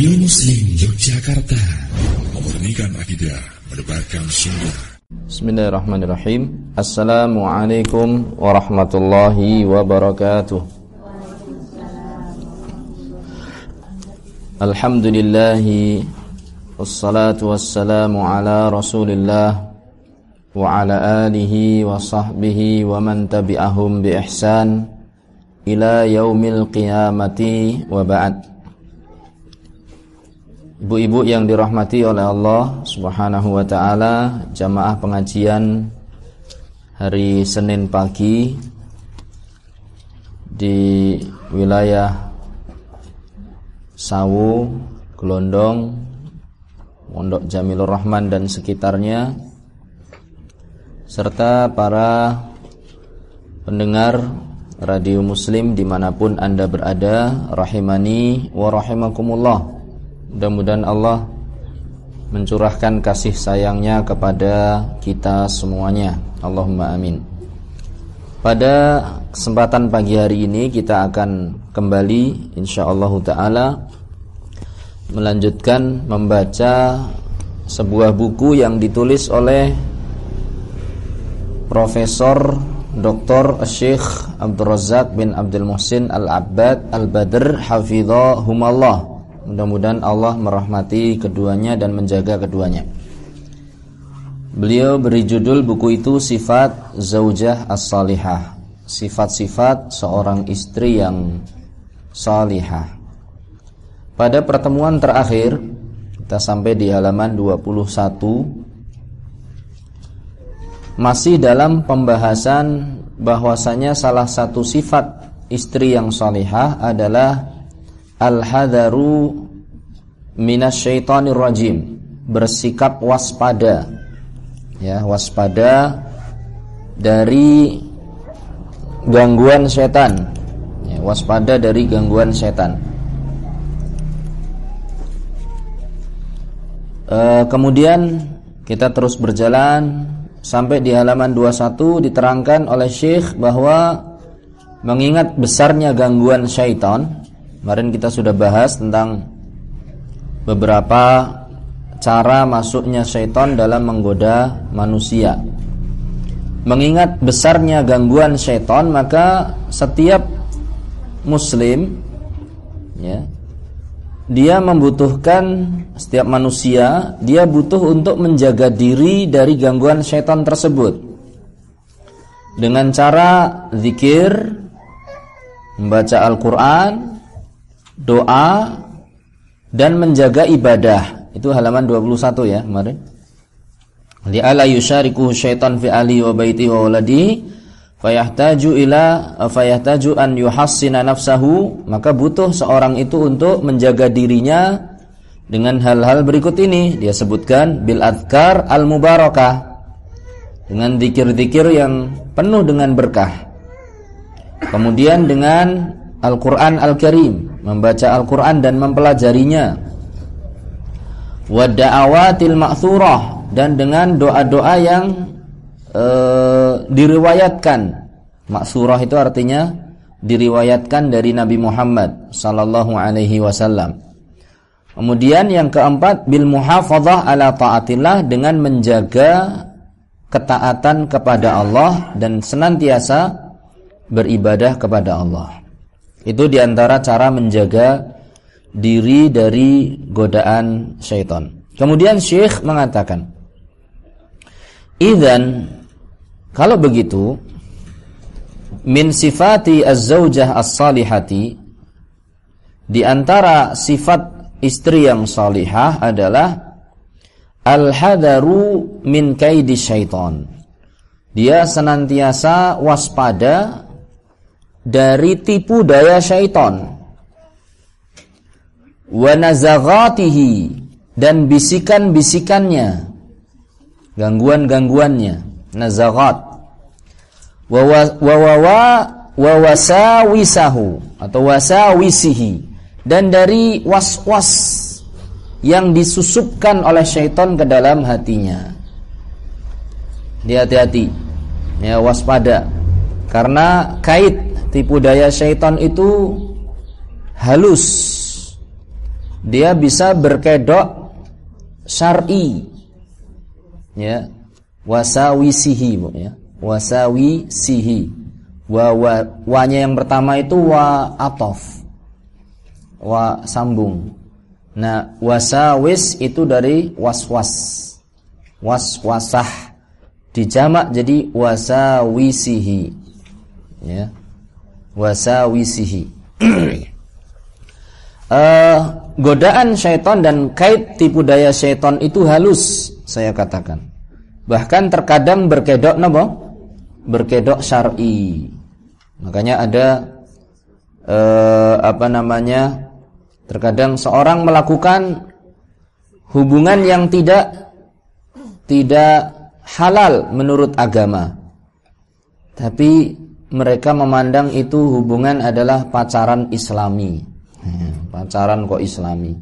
Radio Muslim Yogyakarta. Memurnikan akidah Mendebarkan sunnah Bismillahirrahmanirrahim. Assalamualaikum warahmatullahi wabarakatuh. Alhamdulillahi Wassalatu wassalamu ala rasulillah Wa ala alihi wa sahbihi wa man tabi'ahum bi ihsan Ila yaumil qiyamati wa ba'd Ibu-ibu yang dirahmati oleh Allah Subhanahu wa taala, jamaah pengajian hari Senin pagi di wilayah Sawu, Gelondong, Pondok Jamilur Rahman dan sekitarnya serta para pendengar radio muslim di mana pun anda berada rahimani wa rahimakumullah Mudah-mudahan Allah mencurahkan kasih sayangnya kepada kita semuanya. Allahumma amin. Pada kesempatan pagi hari ini kita akan kembali insyaallah taala melanjutkan membaca sebuah buku yang ditulis oleh Profesor Dr. Syekh Abdul Razak bin Abdul Muhsin Al-Abbad Al-Badr Hafidhahumallah Mudah-mudahan Allah merahmati keduanya dan menjaga keduanya. Beliau beri judul buku itu Sifat Zaujah As-Salihah. Sifat-sifat seorang istri yang salihah. Pada pertemuan terakhir kita sampai di halaman 21 masih dalam pembahasan bahwasanya salah satu sifat istri yang salihah adalah al-hadaru minasyaitonir rajim bersikap waspada. Ya waspada dari gangguan setan. Ya, waspada dari gangguan setan. E, kemudian kita terus berjalan sampai di halaman 21 diterangkan oleh Syekh bahwa mengingat besarnya gangguan syaitan Kemarin kita sudah bahas tentang beberapa cara masuknya syaitan dalam menggoda manusia. Mengingat besarnya gangguan syaitan, maka setiap muslim ya, dia membutuhkan setiap manusia, dia butuh untuk menjaga diri dari gangguan syaitan tersebut. Dengan cara zikir, membaca Al-Qur'an, doa dan menjaga ibadah. Itu halaman 21 ya kemarin. Li'ala yusyariku syaitan fi ali wa baiti wa waladi fayahtaju ila fayahtaju an yuhassina nafsahu maka butuh seorang itu untuk menjaga dirinya dengan hal-hal berikut ini dia sebutkan bil adkar al mubarakah dengan zikir-zikir yang penuh dengan berkah kemudian dengan Al-Quran Al-Karim Membaca Al-Quran dan mempelajarinya. Wada'awatil ma'thurah Dan dengan doa-doa yang e, Diriwayatkan. Ma'thurah itu artinya Diriwayatkan dari Nabi Muhammad Sallallahu alaihi wasallam. Kemudian yang keempat Bil muhafadhah ala ta'atillah Dengan menjaga Ketaatan kepada Allah Dan senantiasa Beribadah kepada Allah itu di antara cara menjaga diri dari godaan syaitan. Kemudian Syekh mengatakan, Idan kalau begitu min sifati az-zaujah as-salihati di antara sifat istri yang salihah adalah al-hadaru min kaidi syaitan. Dia senantiasa waspada dari tipu daya syaitan wa nazaghatihi dan bisikan-bisikannya gangguan-gangguannya nazaghat wa wa atau wasawisihi dan dari was-was yang disusupkan oleh syaitan ke dalam hatinya. Dia hati-hati. Ya waspada. Karena kait tipu daya syaitan itu halus. Dia bisa berkedok syar'i. Ya. Wasawisihi ya. Wasawisihi. Wa, wa wanya yang pertama itu wa atof. Wa sambung. Nah wasawis itu dari waswas. Waswasah. Dijamak jadi wasawisihi. Ya wasawisihi. Uh, godaan syaitan dan kait tipu daya syaitan itu halus saya katakan. Bahkan terkadang berkedok napa berkedok syar'i. Makanya ada uh, apa namanya terkadang seorang melakukan hubungan yang tidak tidak halal menurut agama. Tapi mereka memandang itu hubungan adalah pacaran islami pacaran kok islami.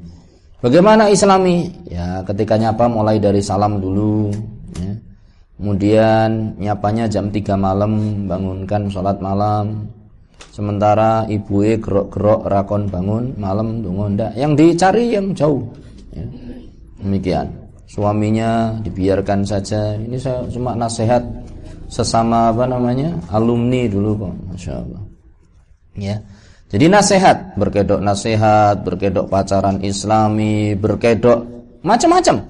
Bagaimana islami? Ya ketika nyapa mulai dari salam dulu ya. Kemudian nyapanya jam 3 malam bangunkan sholat malam Sementara ibu e gerok-gerok rakon bangun malam tunggu ndak Yang dicari yang jauh ya. Demikian Suaminya dibiarkan saja Ini saya cuma nasihat Sesama apa namanya Alumni dulu kok Masya Allah Ya jadi nasihat, berkedok nasihat, berkedok pacaran islami, berkedok macam-macam.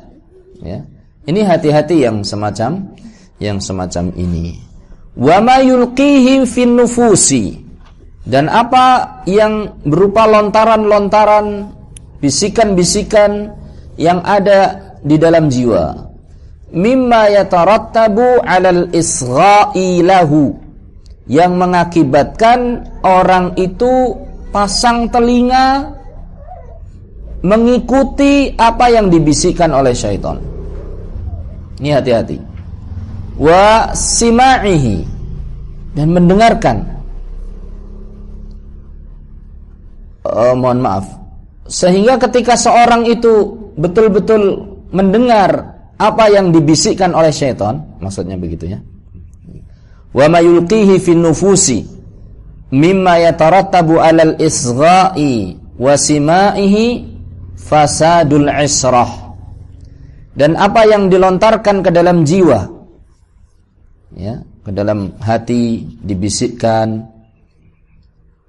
Ya. Ini hati-hati yang semacam yang semacam ini. Wa ma fin nufusi. Dan apa yang berupa lontaran-lontaran bisikan-bisikan yang ada di dalam jiwa. Mimma yatarattabu 'alal isgha'i lahu yang mengakibatkan orang itu pasang telinga mengikuti apa yang dibisikkan oleh syaitan. Ini hati-hati. Wa sima'ihi dan mendengarkan. Oh, mohon maaf. Sehingga ketika seorang itu betul-betul mendengar apa yang dibisikkan oleh syaitan, maksudnya begitu ya. Wa ma yulqihi fin nufusi mimma yatarattabu 'alal isgha'i wa sima'ihi fasadul israh. Dan apa yang dilontarkan ke dalam jiwa ya ke dalam hati dibisikkan.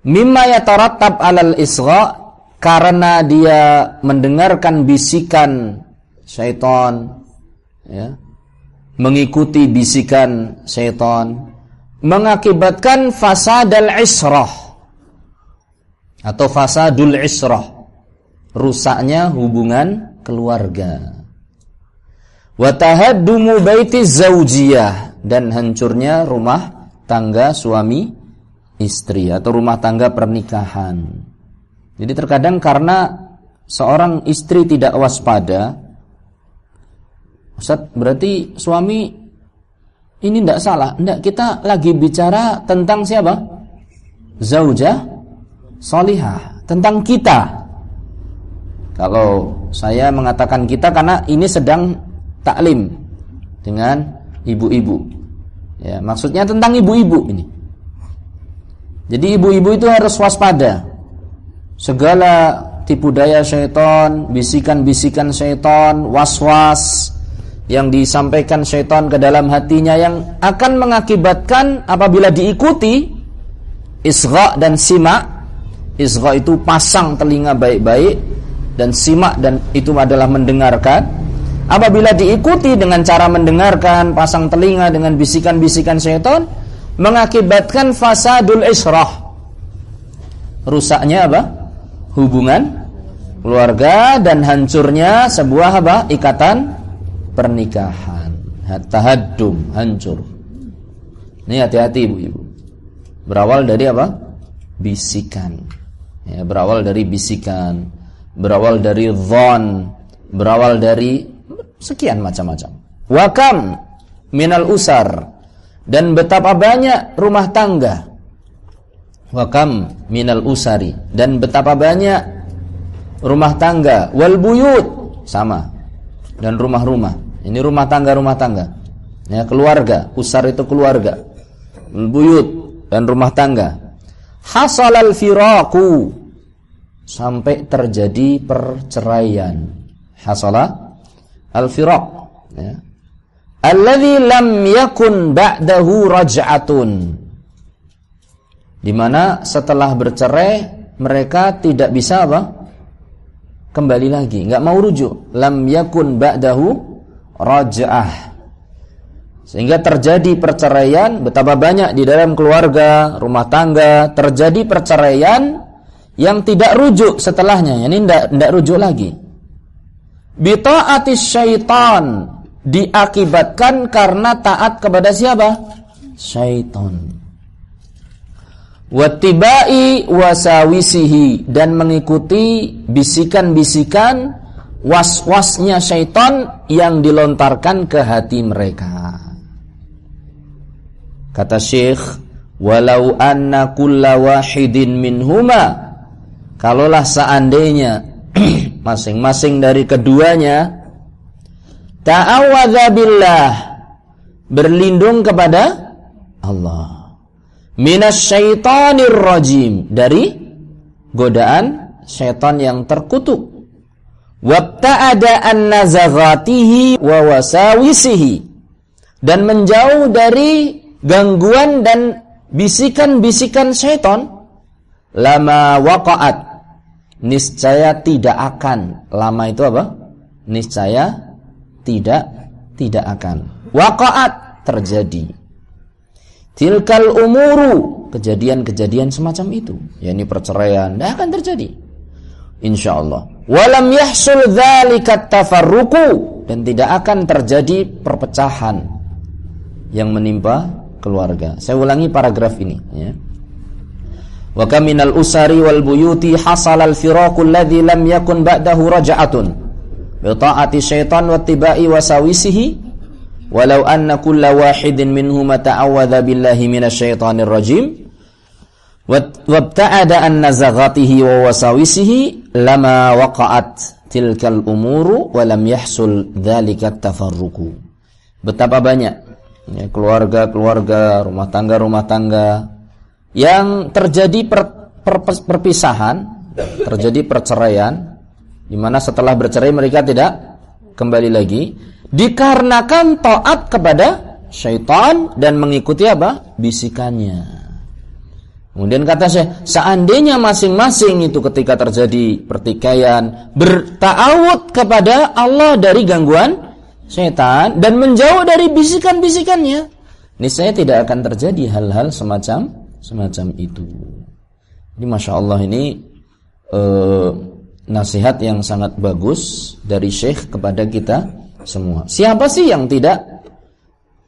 Mimma yatarattab 'alal isgha' karena dia mendengarkan bisikan syaitan ya. Mengikuti bisikan syaitan. Mengakibatkan fasadal israh. Atau fasadul israh. Rusaknya hubungan keluarga. Wa tahaddumu baiti zaujiyah. Dan hancurnya rumah tangga suami istri atau rumah tangga pernikahan. Jadi terkadang karena seorang istri tidak waspada Ustaz berarti suami ini tidak salah. Tidak, kita lagi bicara tentang siapa? Zaujah solihah. Tentang kita. Kalau saya mengatakan kita karena ini sedang taklim dengan ibu-ibu. Ya, maksudnya tentang ibu-ibu ini. Jadi ibu-ibu itu harus waspada. Segala tipu daya syaitan, bisikan-bisikan syaitan, was-was, yang disampaikan syaitan ke dalam hatinya yang akan mengakibatkan apabila diikuti isgha dan simak. Isgha itu pasang telinga baik-baik dan simak dan itu adalah mendengarkan. Apabila diikuti dengan cara mendengarkan pasang telinga dengan bisikan-bisikan syaitan mengakibatkan fasadul israh rusaknya apa? Hubungan keluarga dan hancurnya sebuah apa? Ikatan pernikahan. Tahaddum hancur. Ini hati-hati ibu-ibu berawal dari apa? Bisikan. Ya, berawal dari bisikan. Berawal dari dhon berawal dari sekian macam-macam. Wakam minal usar. Dan betapa banyak rumah tangga. Wakam minal usari. Dan betapa banyak rumah tangga. Wal buyut. Sama. Dan rumah-rumah ini rumah tangga rumah tangga. Ya, keluarga, usar itu keluarga. Buyut dan rumah tangga. Hasalal firaku sampai terjadi perceraian. Hasalah al-firaq ya. Alladzi lam yakun ba'dahu raj'atun. Di mana setelah bercerai mereka tidak bisa apa? Kembali lagi, enggak mau rujuk. Lam yakun ba'dahu raj'ah. Sehingga terjadi perceraian betapa banyak di dalam keluarga, rumah tangga terjadi perceraian yang tidak rujuk setelahnya. Ini tidak tidak rujuk lagi. Bita'atis syaitan diakibatkan karena taat kepada siapa? Syaitan. Wattibai wasawisihi dan mengikuti bisikan-bisikan was-wasnya syaitan yang dilontarkan ke hati mereka. Kata Syekh, walau anna kulla wahidin minhuma kalaulah seandainya masing-masing dari keduanya ta'awadza billah berlindung kepada Allah minasyaitonir rajim dari godaan syaitan yang terkutuk wabta'ada an nazaghatihi wa wasawisihi. Dan menjauh dari gangguan dan bisikan-bisikan syaitan lama waqa'at. Niscaya tidak akan. Lama itu apa? Niscaya tidak tidak akan. Waqa'at terjadi. Tilkal umuru kejadian-kejadian semacam itu. Yakni perceraian tidak akan terjadi insyaallah. Walam yahsul dzalika tafarruqu. Dan tidak akan terjadi perpecahan yang menimpa keluarga. Saya ulangi paragraf ini ya. Wa kaminal usari wal buyuti hasal al firaqu alladhi lam yakun ba'dahu raja'atun bi ta'ati syaitan wa tibai wasawisihi walau anna kulla wahidin minhuma ta'awadha billahi minasyaitonir rajim wabta'ada an nazaghatihi wa wasawisihi lama waqa'at tilkal umuru wa lam yahsul dzalika tafarruqu betapa banyak ya, keluarga-keluarga, rumah tangga-rumah tangga yang terjadi per, per, perpisahan, terjadi perceraian, di mana setelah bercerai mereka tidak kembali lagi, dikarenakan taat kepada syaitan dan mengikuti apa? bisikannya. Kemudian kata saya, seandainya masing-masing itu ketika terjadi pertikaian bertawud kepada Allah dari gangguan setan dan menjauh dari bisikan-bisikannya, niscaya tidak akan terjadi hal-hal semacam semacam itu. Ini masya Allah ini eh, nasihat yang sangat bagus dari Syekh kepada kita semua. Siapa sih yang tidak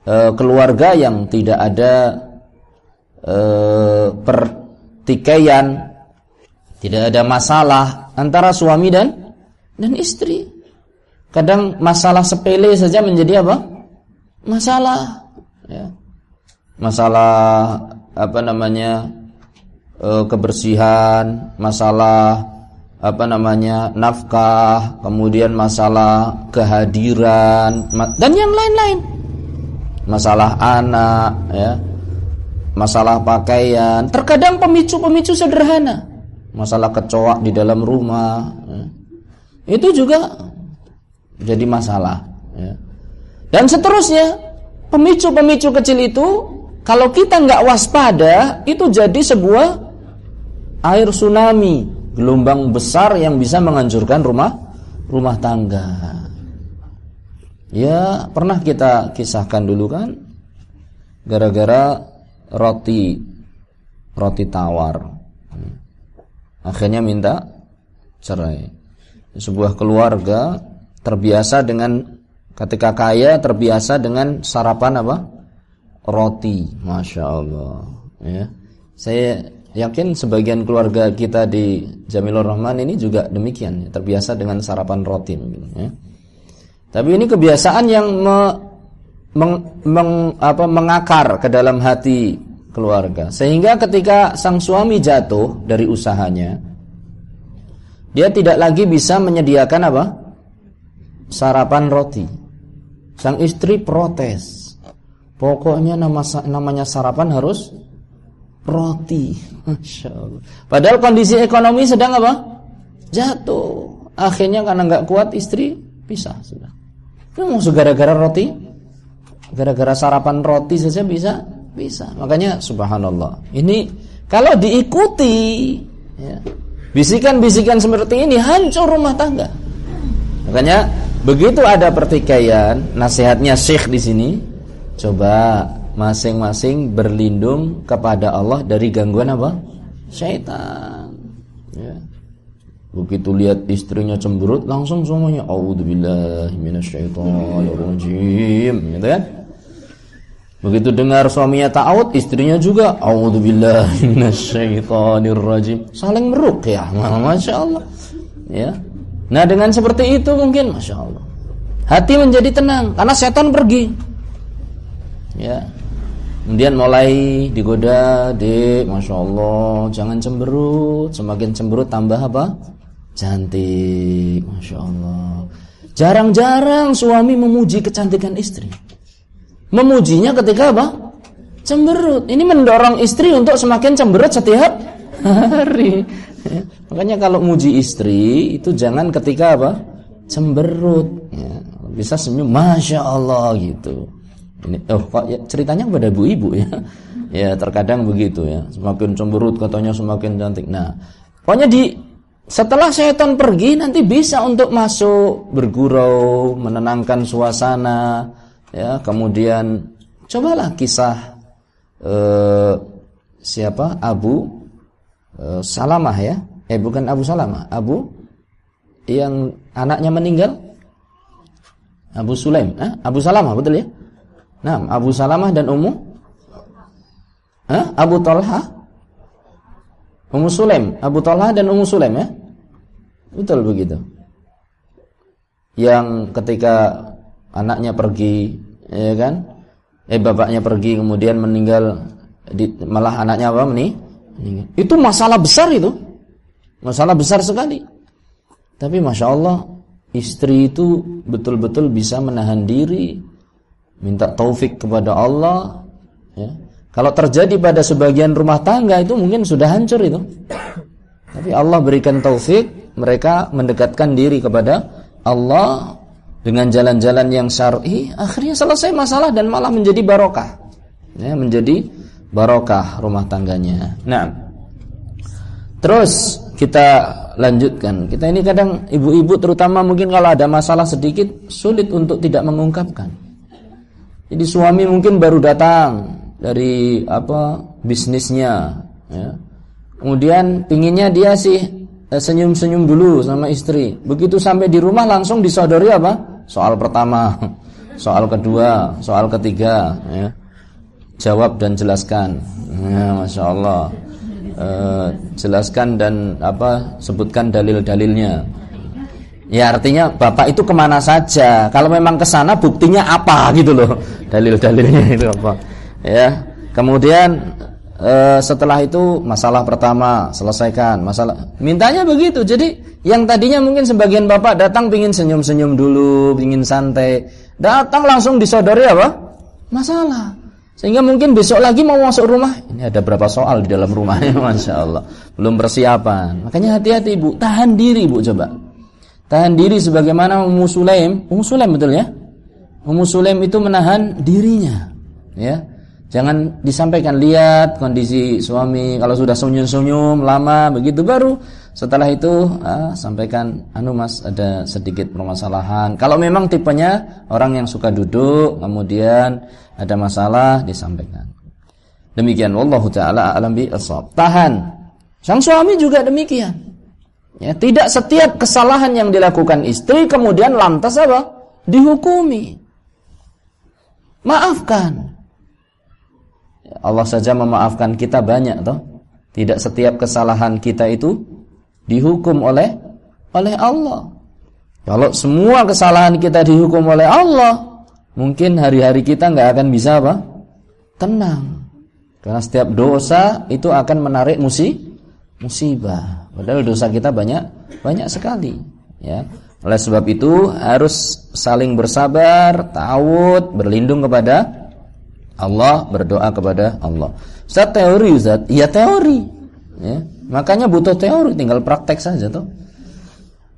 eh, keluarga yang tidak ada eh, pertikaian, tidak ada masalah antara suami dan dan istri? Kadang masalah sepele saja menjadi apa? Masalah. Ya. Masalah apa namanya e, kebersihan, masalah apa namanya nafkah, kemudian masalah kehadiran dan yang lain-lain. Masalah anak, ya, masalah pakaian. Terkadang pemicu-pemicu sederhana, masalah kecoak di dalam rumah. Ya. Itu juga jadi masalah ya. dan seterusnya pemicu-pemicu kecil itu kalau kita nggak waspada itu jadi sebuah air tsunami gelombang besar yang bisa menghancurkan rumah rumah tangga ya pernah kita kisahkan dulu kan gara-gara roti roti tawar akhirnya minta cerai sebuah keluarga terbiasa dengan ketika kaya terbiasa dengan sarapan apa? Roti, masya Allah. Ya. Saya yakin sebagian keluarga kita di Jamilur Rahman ini juga demikian, terbiasa dengan sarapan roti. Ya. Tapi ini kebiasaan yang me, meng, meng, apa, mengakar ke dalam hati keluarga, sehingga ketika sang suami jatuh dari usahanya, dia tidak lagi bisa menyediakan apa? sarapan roti. Sang istri protes. Pokoknya nama namanya sarapan harus roti. Masya. Padahal kondisi ekonomi sedang apa? jatuh. Akhirnya karena nggak kuat istri pisah sudah. Kamu gara-gara roti, gara-gara sarapan roti saja bisa, bisa. Makanya subhanallah. Ini kalau diikuti, ya, bisikan-bisikan seperti ini hancur rumah tangga. Makanya begitu ada pertikaian, nasihatnya Syekh di sini, coba masing-masing berlindung kepada Allah dari gangguan apa? Syaitan. Ya. Begitu lihat istrinya cemberut langsung semuanya auzubillahi minasyaitonirrajim gitu kan? Begitu dengar suaminya ta'awud, istrinya juga minasyaitonirrajim. Saling meruqyah, Masya Allah. Ya. Nah, dengan seperti itu mungkin Masya Allah. Hati menjadi tenang karena setan pergi. Ya. Kemudian mulai digoda, dek, masya Allah, jangan cemberut. Semakin cemberut tambah apa? Cantik, Masya Allah Jarang-jarang suami memuji kecantikan istri Memujinya ketika apa? Cemberut. Ini mendorong istri untuk semakin cemberut setiap hari. Makanya kalau muji istri Itu jangan ketika apa? Cemberut. Ya, Bisa senyum Masya Allah gitu. Ini, oh, kok ya, ceritanya kepada ibu-ibu ya. Ya terkadang begitu ya. Semakin cemberut katanya semakin cantik. Nah Pokoknya di setelah setan pergi nanti bisa untuk masuk bergurau, menenangkan suasana, ya. Kemudian cobalah kisah eh, siapa Abu eh, Salamah ya, eh bukan Abu Salamah, Abu yang anaknya meninggal, Abu Sulaim, eh? Abu Salamah betul ya? Nah, Abu Salamah dan Ummu, eh? Abu Talha, Ummu Sulaim, Abu Talha dan Ummu Sulaim ya? Betul begitu. Yang ketika anaknya pergi, ya kan? Eh bapaknya pergi kemudian meninggal di, malah anaknya apa nih? Meninggal. Itu masalah besar itu. Masalah besar sekali. Tapi Masya Allah Istri itu betul-betul bisa menahan diri Minta taufik kepada Allah ya. Kalau terjadi pada sebagian rumah tangga itu mungkin sudah hancur itu Tapi Allah berikan taufik mereka mendekatkan diri kepada Allah dengan jalan-jalan yang syar'i, akhirnya selesai masalah dan malah menjadi barokah. Ya, menjadi barokah rumah tangganya. Nah, terus kita lanjutkan. Kita ini kadang ibu-ibu terutama mungkin kalau ada masalah sedikit sulit untuk tidak mengungkapkan. Jadi suami mungkin baru datang dari apa bisnisnya, ya. kemudian pinginnya dia sih senyum-senyum dulu sama istri. Begitu sampai di rumah langsung disodori apa? Soal pertama, soal kedua, soal ketiga. Ya. Jawab dan jelaskan. Ya, Masya Allah. E, jelaskan dan apa? Sebutkan dalil-dalilnya. Ya artinya bapak itu ke mana saja. Kalau memang ke sana buktinya apa gitu loh. Dalil-dalilnya itu apa? Ya. Kemudian e, setelah itu masalah pertama selesaikan. Masalah mintanya begitu. Jadi yang tadinya mungkin sebagian bapak datang pingin senyum-senyum dulu pingin santai. Datang langsung disodori apa? Masalah. Sehingga mungkin besok lagi mau masuk rumah. Ini ada berapa soal di dalam rumahnya masya Allah. Belum persiapan. Makanya hati-hati ibu tahan diri ibu coba. Tahan diri sebagaimana Ummu Sulaim betul ya? Ummu Sulaim itu menahan dirinya ya Jangan disampaikan lihat kondisi suami kalau sudah senyum-senyum lama begitu baru setelah itu ah, sampaikan anu Mas ada sedikit permasalahan. Kalau memang tipenya orang yang suka duduk kemudian ada masalah disampaikan. Demikian wallahu taala alam bi ashab. Tahan. Sang suami juga demikian. Ya, tidak setiap kesalahan yang dilakukan istri kemudian lantas apa? dihukumi. Maafkan. Allah saja memaafkan kita banyak toh. Tidak setiap kesalahan kita itu dihukum oleh oleh Allah. Kalau semua kesalahan kita dihukum oleh Allah, mungkin hari-hari kita nggak akan bisa apa? Tenang. Karena setiap dosa itu akan menarik musi musibah. Padahal dosa kita banyak banyak sekali, ya. Oleh sebab itu harus saling bersabar, tawud, berlindung kepada Allah berdoa kepada Allah. Ustaz teori Ustaz, ya teori. Ya. Makanya butuh teori, tinggal praktek saja tuh.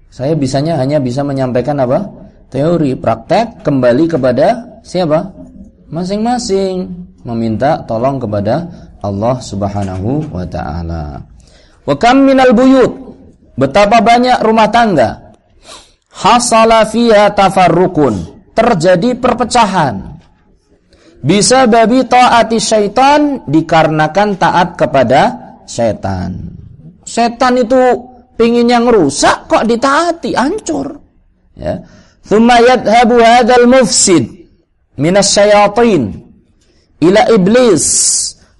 Saya bisanya hanya bisa menyampaikan apa? Teori, praktek kembali kepada siapa? Masing-masing meminta tolong kepada Allah Subhanahu wa taala. Wa kam minal buyut? Betapa banyak rumah tangga hasala fiha tafarrukun. Terjadi perpecahan. Bisa babi taati syaitan dikarenakan taat kepada setan. Setan itu Pingin yang rusak kok ditaati, hancur. Ya. Thumma yadhabu hadzal mufsid minas syayatin ila iblis.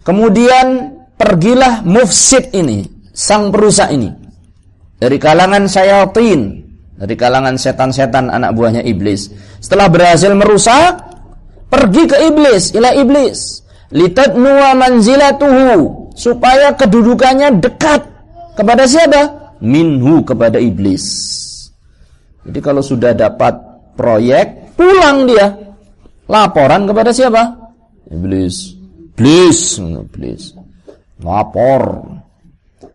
Kemudian pergilah mufsid ini, sang perusak ini. Dari kalangan syayatin, dari kalangan setan-setan anak buahnya iblis. Setelah berhasil merusak, pergi ke iblis, ila iblis. Litadnuwa manzilatuhu supaya kedudukannya dekat kepada siapa? minhu kepada iblis. Jadi kalau sudah dapat proyek, pulang dia. Laporan kepada siapa? Iblis. Iblis, iblis. Lapor.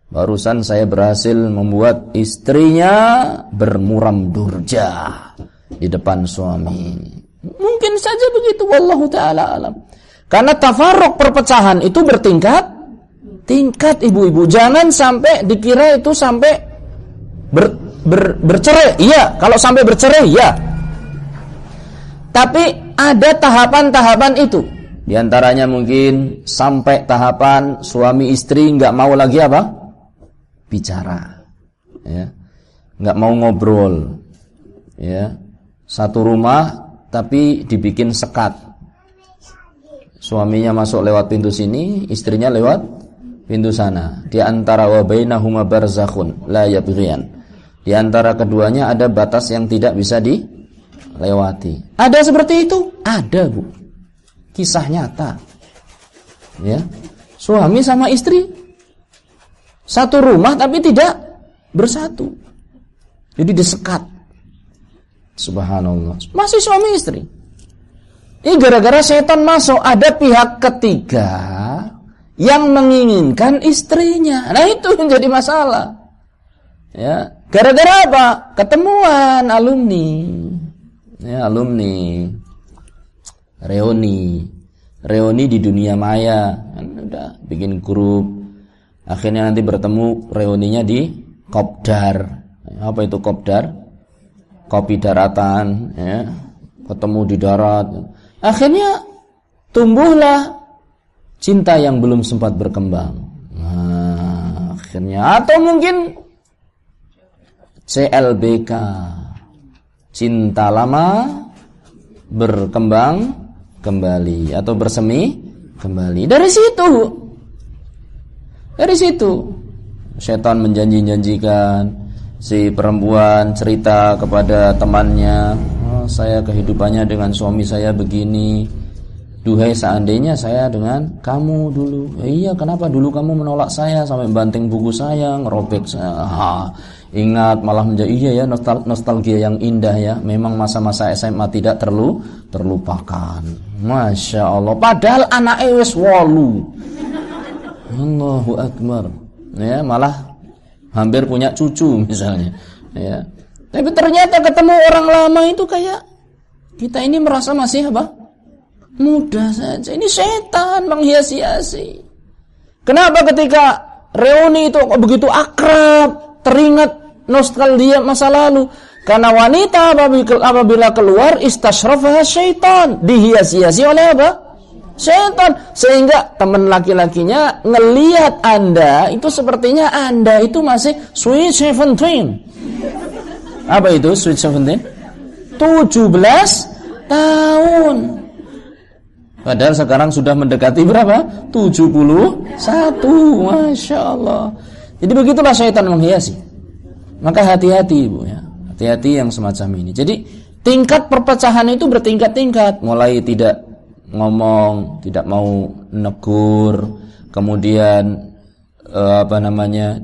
Barusan saya berhasil membuat istrinya bermuram durja di depan suami. Mungkin saja begitu wallahu taala alam. Karena tafaruk perpecahan itu bertingkat tingkat ibu-ibu. Jangan sampai dikira itu sampai ber, ber, bercerai. Iya, kalau sampai bercerai, ya. Tapi ada tahapan-tahapan itu. Di antaranya mungkin sampai tahapan suami istri nggak mau lagi apa? Bicara. Ya. nggak mau ngobrol. Ya. Satu rumah tapi dibikin sekat. Suaminya masuk lewat pintu sini, istrinya lewat pintu sana. Di antara wa bainahuma barzakhun la yabghiyan. Di antara keduanya ada batas yang tidak bisa dilewati. Ada seperti itu? Ada, Bu. Kisah nyata. Ya. Suami sama istri satu rumah tapi tidak bersatu. Jadi disekat. Subhanallah. Masih suami istri. Ini gara-gara setan masuk ada pihak ketiga yang menginginkan istrinya. Nah itu menjadi masalah. Ya, gara-gara apa? Ketemuan alumni. Ya, alumni. Reuni. Reuni di dunia maya. Kan udah bikin grup. Akhirnya nanti bertemu reuninya di Kopdar. Apa itu Kopdar? Kopi daratan, ya. Ketemu di darat. Akhirnya tumbuhlah cinta yang belum sempat berkembang. Nah, akhirnya atau mungkin CLBK cinta lama berkembang kembali atau bersemi kembali. Dari situ dari situ setan menjanji-janjikan si perempuan cerita kepada temannya, oh, saya kehidupannya dengan suami saya begini, Duhai seandainya saya dengan kamu dulu. Ya, iya, kenapa dulu kamu menolak saya sampai banting buku saya, ngerobek saya. Ingat malah menjadi iya ya nostal nostalgia yang indah ya. Memang masa-masa SMA tidak terlu terlupakan. Masya Allah. Padahal anak wis walu. Allahu Akbar. Ya, malah hampir punya cucu misalnya. Ya. Tapi ternyata ketemu orang lama itu kayak kita ini merasa masih apa? Mudah saja. Ini setan menghias-hiasi. Kenapa ketika reuni itu begitu akrab, teringat nostalgia masa lalu? Karena wanita apabila keluar istashrafah syaitan, dihias-hiasi oleh apa? Setan sehingga teman laki-lakinya ngelihat Anda itu sepertinya Anda itu masih sweet seventeen. Apa itu sweet seventeen? 17 tahun. Padahal sekarang sudah mendekati berapa? 71. Masya Allah. Jadi begitulah syaitan menghiasi. Maka hati-hati ibu ya. Hati-hati yang semacam ini. Jadi tingkat perpecahan itu bertingkat-tingkat. Mulai tidak ngomong, tidak mau negur, kemudian eh, apa namanya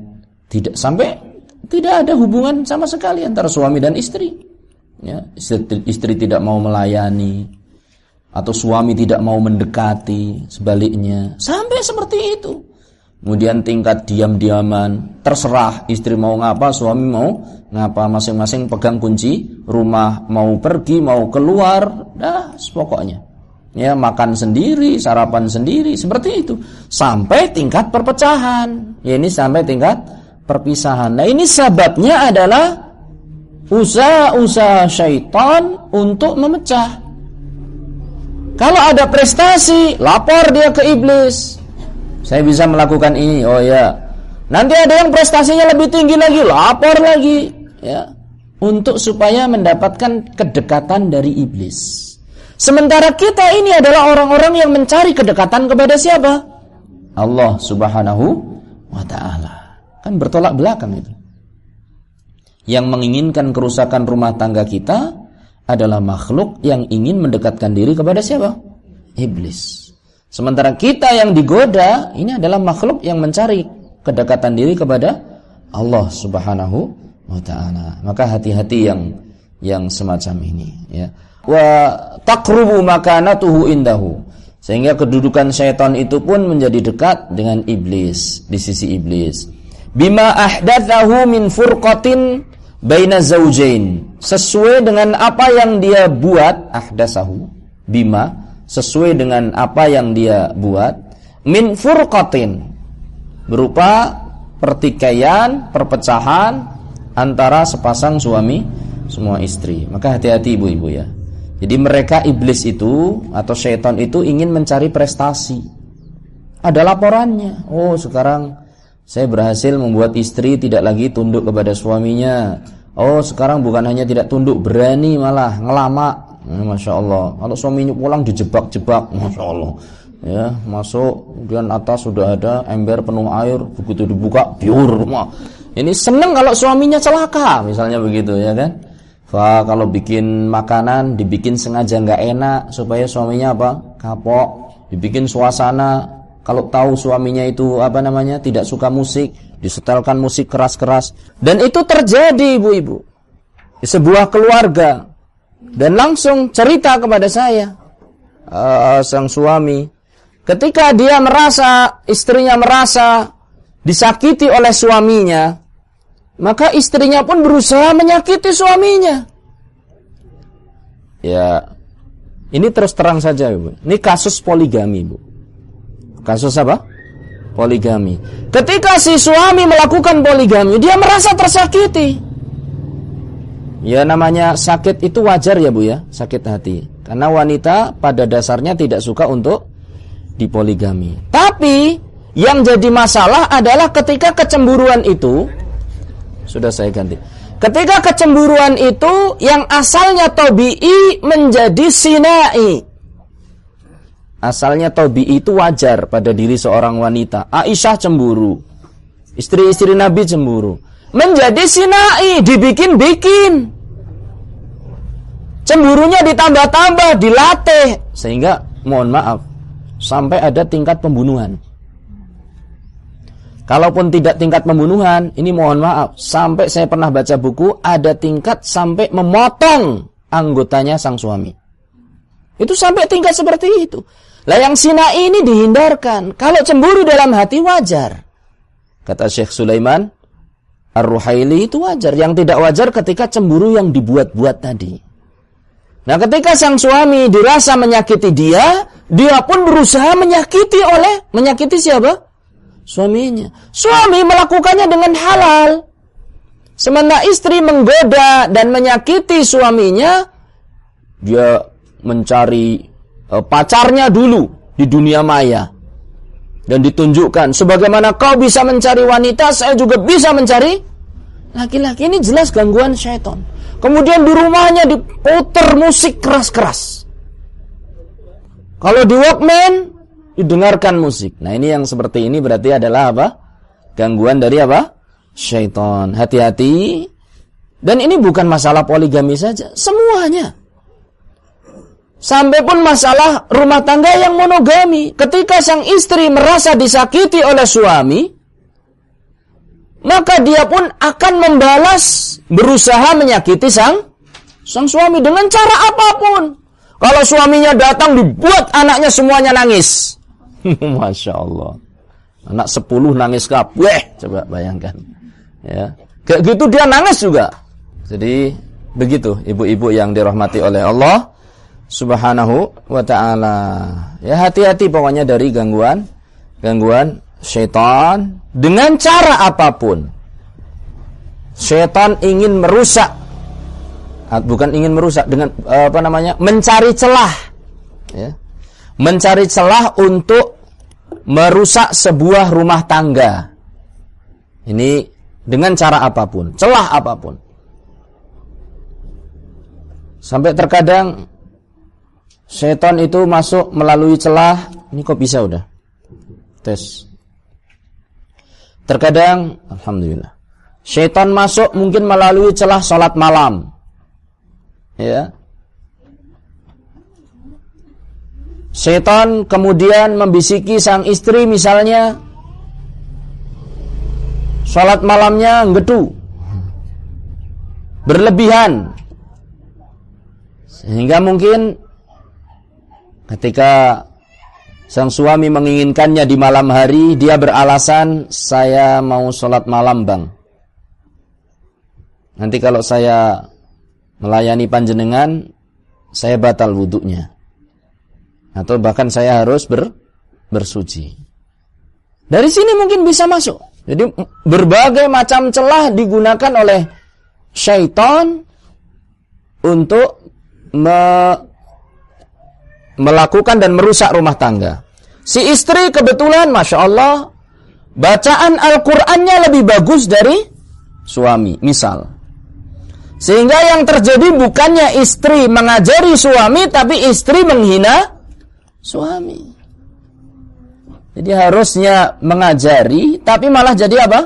tidak sampai tidak ada hubungan sama sekali antara suami dan istri. Ya, istri, istri tidak mau melayani, atau suami tidak mau mendekati, sebaliknya sampai seperti itu. kemudian tingkat diam-diaman, terserah istri mau ngapa, suami mau ngapa, masing-masing pegang kunci rumah, mau pergi, mau keluar, dah pokoknya. Ya, makan sendiri, sarapan sendiri, seperti itu. Sampai tingkat perpecahan. Ya, ini sampai tingkat perpisahan. Nah, ini sebabnya adalah usaha-usaha syaitan untuk memecah. Kalau ada prestasi, lapor dia ke iblis. Saya bisa melakukan ini. Oh ya. Nanti ada yang prestasinya lebih tinggi lagi, lapor lagi, ya. Untuk supaya mendapatkan kedekatan dari iblis. Sementara kita ini adalah orang-orang yang mencari kedekatan kepada siapa? Allah Subhanahu wa taala. Kan bertolak belakang itu. Yang menginginkan kerusakan rumah tangga kita adalah makhluk yang ingin mendekatkan diri kepada siapa? Iblis. Sementara kita yang digoda ini adalah makhluk yang mencari kedekatan diri kepada Allah Subhanahu wa taala. Maka hati-hati yang yang semacam ini ya. Wa taqrubu makanatuhu indahu. Sehingga kedudukan syaitan itu pun menjadi dekat dengan iblis di sisi iblis. Bima ahdathahu min furqatin baina zaujain. Sesuai dengan apa yang dia buat ahdatsahu bima sesuai dengan apa yang dia buat min furqatin berupa pertikaian, perpecahan antara sepasang suami semua istri. Maka hati-hati ibu-ibu ya. Jadi mereka iblis itu atau syaitan itu ingin mencari prestasi. Ada laporannya. Oh, sekarang saya berhasil membuat istri tidak lagi tunduk kepada suaminya. Oh, sekarang bukan hanya tidak tunduk, berani malah ngelama Ya, Masya Allah. Kalau suaminya pulang dijebak-jebak, Masya Allah. Ya, masuk, kemudian atas sudah ada ember penuh air, begitu dibuka, biur. Ini seneng kalau suaminya celaka, misalnya begitu ya kan. Wah, kalau bikin makanan dibikin sengaja nggak enak supaya suaminya apa? Kapok. Dibikin suasana kalau tahu suaminya itu apa namanya tidak suka musik, disetelkan musik keras-keras. Dan itu terjadi ibu-ibu. Di sebuah keluarga dan langsung cerita kepada saya uh, sang suami ketika dia merasa istrinya merasa disakiti oleh suaminya maka istrinya pun berusaha menyakiti suaminya. Ya ini terus terang saja Ibu. Ini kasus poligami Ibu kasus apa? Poligami. Ketika si suami melakukan poligami dia merasa tersakiti. Ya namanya sakit itu wajar ya Bu ya, sakit hati. Karena wanita pada dasarnya tidak suka untuk dipoligami. Tapi yang jadi masalah adalah ketika kecemburuan itu sudah saya ganti. Ketika kecemburuan itu yang asalnya tobi'i menjadi sinai. Asalnya tobi'i itu wajar pada diri seorang wanita. Aisyah cemburu. Istri-istri Nabi cemburu. Menjadi sinai, dibikin-bikin. Cemburunya ditambah-tambah, dilatih sehingga mohon maaf sampai ada tingkat pembunuhan. Kalaupun tidak tingkat pembunuhan, ini mohon maaf, sampai saya pernah baca buku ada tingkat sampai memotong anggotanya sang suami. Itu sampai tingkat seperti itu. Lah yang sina ini dihindarkan. Kalau cemburu dalam hati wajar. Kata Syekh Sulaiman, Ar-Ruhaili itu wajar. Yang tidak wajar ketika cemburu yang dibuat-buat tadi. Nah ketika sang suami dirasa menyakiti dia, dia pun berusaha menyakiti oleh, menyakiti siapa? Suaminya. Suami melakukannya dengan halal. Sementara istri menggoda dan menyakiti suaminya, dia mencari uh, pacarnya dulu di dunia maya. Dan ditunjukkan, sebagaimana kau bisa mencari wanita, saya juga bisa mencari laki-laki. Ini jelas gangguan syaitan. Kemudian di rumahnya diputer musik keras-keras. Kalau di Walkman didengarkan musik. Nah ini yang seperti ini berarti adalah apa? Gangguan dari apa? Syaitan. Hati-hati. Dan ini bukan masalah poligami saja. Semuanya. Sampai pun masalah rumah tangga yang monogami. Ketika sang istri merasa disakiti oleh suami, maka dia pun akan membalas berusaha menyakiti sang sang suami dengan cara apa pun. Kalau suaminya datang dibuat anaknya semuanya nangis. Masya Allah. Anak sepuluh nangis kabeh, coba bayangkan. Ya. Kayak gitu dia nangis juga. Jadi begitu ibu-ibu yang dirahmati oleh Allah Subhanahu wa taala. Ya hati-hati pokoknya dari gangguan gangguan syaitan dengan cara apa pun. Syaitan ingin merusak bukan ingin merusak dengan apa namanya? mencari celah ya. Mencari celah untuk merusak sebuah rumah tangga. Ini dengan cara apa pun, celah apa pun. Sampai terkadang setan itu masuk melalui celah, ini kok bisa udah? Tes. Terkadang alhamdulillah. Setan masuk mungkin melalui celah salat malam. Ya. Setan kemudian membisiki sang istri misalnya Sholat malamnya ngedu Berlebihan. Sehingga mungkin Ketika Sang suami menginginkannya di malam hari Dia beralasan Saya mau sholat malam bang. Nanti kalau saya Melayani panjenengan Saya batal wuduknya atau bahkan saya harus ber, bersuci. Dari sini mungkin bisa masuk. Jadi berbagai macam celah digunakan oleh syaitan untuk me, melakukan dan merusak rumah tangga. Si istri kebetulan, masya Allah, bacaan Al-Qur'annya lebih bagus dari suami, misal. Sehingga yang terjadi bukannya istri mengajari suami, tapi istri menghina suami. Jadi harusnya mengajari, tapi malah jadi apa?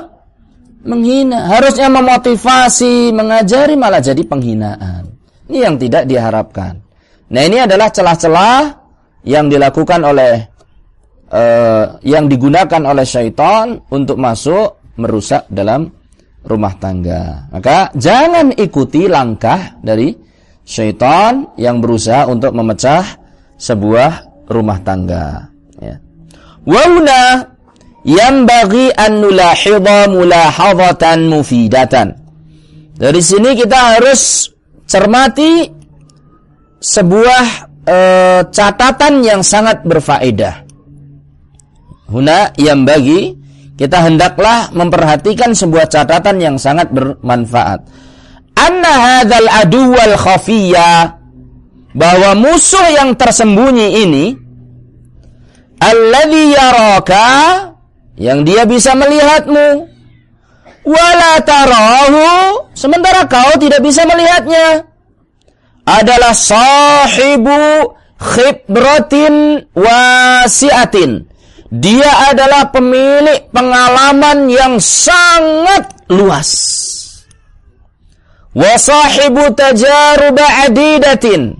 Menghina. Harusnya memotivasi, mengajari, malah jadi penghinaan. Ini yang tidak diharapkan. Nah ini adalah celah-celah yang dilakukan oleh, uh, yang digunakan oleh syaitan untuk masuk merusak dalam rumah tangga. Maka jangan ikuti langkah dari syaitan yang berusaha untuk memecah sebuah rumah tangga ya. Wa yang bagi an nulahidha mulahadhatan mufidatan. Dari sini kita harus cermati sebuah e, catatan yang sangat berfaedah. Huna yang bagi kita hendaklah memperhatikan sebuah catatan yang sangat bermanfaat. Anna hadzal adu wal khafiyya bahwa musuh yang tersembunyi ini alladzi yaraka yang dia bisa melihatmu. Wala tarahu sementara kau tidak bisa melihatnya adalah sahibu khibratin wasiatin. Dia adalah pemilik pengalaman yang sangat luas. Wa sahibu tajarub adidatin